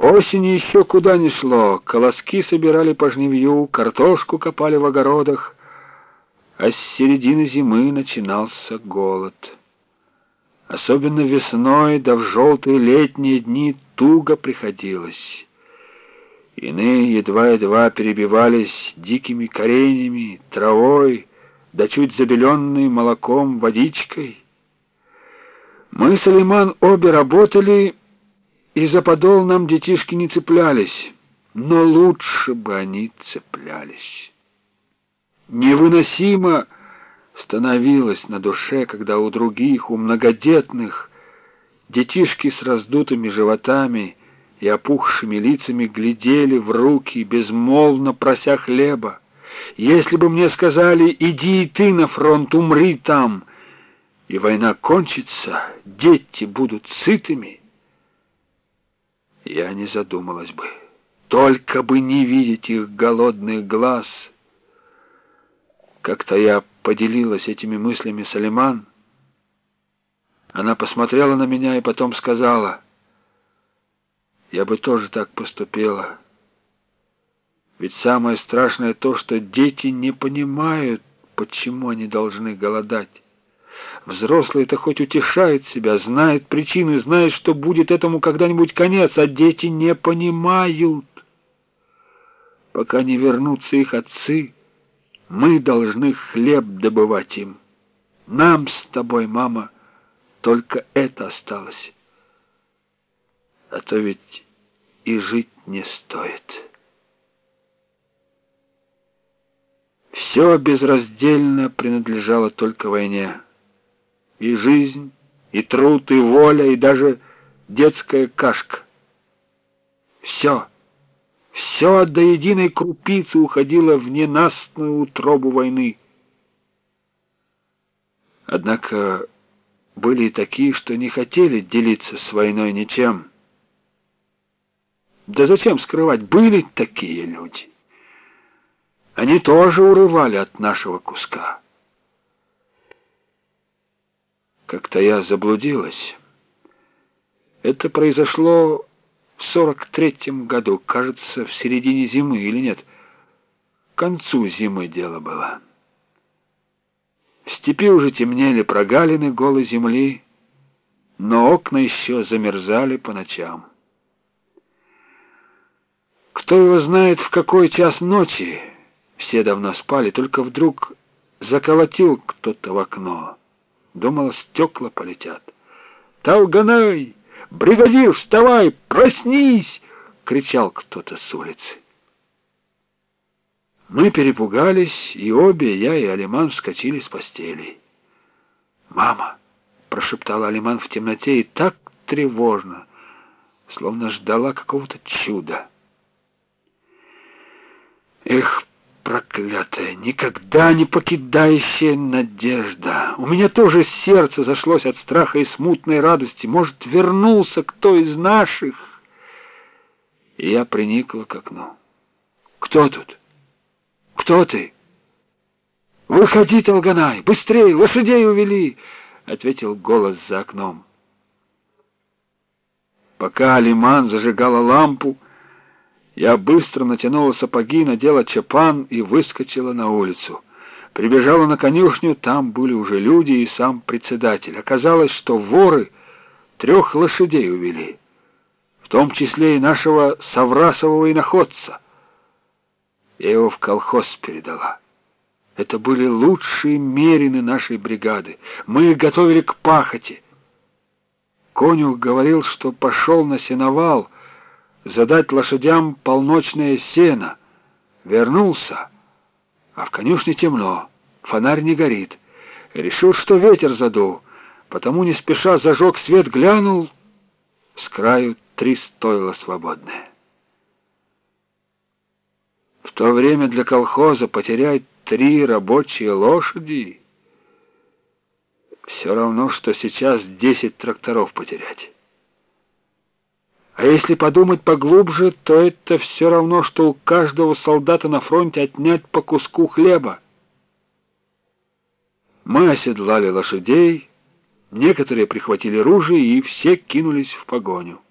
Осень еще куда ни шло, колоски собирали по жневью, картошку копали в огородах, а с середины зимы начинался голод. Особенно весной, да в желтые летние дни туго приходилось. Иные едва-едва перебивались дикими коренями, травой, да чуть забеленной молоком водичкой. Мы с Алиман обе работали, и за подол нам детишки не цеплялись, но лучше бы они цеплялись. Невыносимо становилось на душе, когда у других, у многодетных, детишки с раздутыми животами и опухшими лицами глядели в руки, безмолвно прося хлеба. Если бы мне сказали «иди и ты на фронт, умри там», и война кончится, дети будут сытыми, я не задумалась бы. Только бы не видеть их голодных глаз. Как-то я поделилась этими мыслями с Алиман. Она посмотрела на меня и потом сказала, «Я бы тоже так поступила». Ведь самое страшное то, что дети не понимают, почему они должны голодать. Взрослые-то хоть утешают себя, знают причины, знают, что будет этому когда-нибудь конец, а дети не понимают. Пока не вернутся их отцы, мы должны хлеб добывать им. Нам с тобой, мама, только это осталось. А то ведь и жить не стоит». Все безраздельно принадлежало только войне. И жизнь, и труд, и воля, и даже детская кашка. Все, все до единой крупицы уходило в ненастную утробу войны. Однако были и такие, что не хотели делиться с войной ничем. Да зачем скрывать, были такие люди. Они тоже урывали от нашего куска. Как-то я заблудилась. Это произошло в сорок третьем году, кажется, в середине зимы или нет. К концу зимы дело было. В степи уже темнели прогалины голой земли, но окна еще замерзали по ночам. Кто его знает, в какой час ночи все давно спали, только вдруг заколотил кто-то в окно. Думал, стекла полетят. «Талганай! Бригадир, вставай! Проснись!» — кричал кто-то с улицы. Мы перепугались, и обе, я и Алиман, вскочили с постелей. «Мама!» — прошептала Алиман в темноте, и так тревожно, словно ждала какого-то чуда. «Эх, Проклятая, никогда не покидающая надежда. У меня тоже сердце зашлось от страха и смутной радости. Может, вернулся кто из наших? И я приникла к окну. Кто тут? Кто ты? Выходи, Толганай, быстрее, лошадей увели, ответил голос за окном. Пока Алиман зажигала лампу, я быстро натянула сапоги, надела чапан и выскочила на улицу. Прибежала на конюшню, там были уже люди и сам председатель. Оказалось, что воры трех лошадей увели, в том числе и нашего Саврасового иноходца. Я его в колхоз передала. Это были лучшие мерины нашей бригады. Мы их готовили к пахоте. Конюх говорил, что пошел на сеновал — задать лошадям полночное сено. Вернулся, а в конюшне темно, фонарь не горит. Решил, что ветер задул, потому не спеша зажег свет, глянул, с краю три стойла свободные. В то время для колхоза потерять три рабочие лошади все равно, что сейчас десять тракторов потерять. А если подумать поглубже, то это все равно, что у каждого солдата на фронте отнять по куску хлеба. Мы оседлали лошадей, некоторые прихватили ружья и все кинулись в погоню.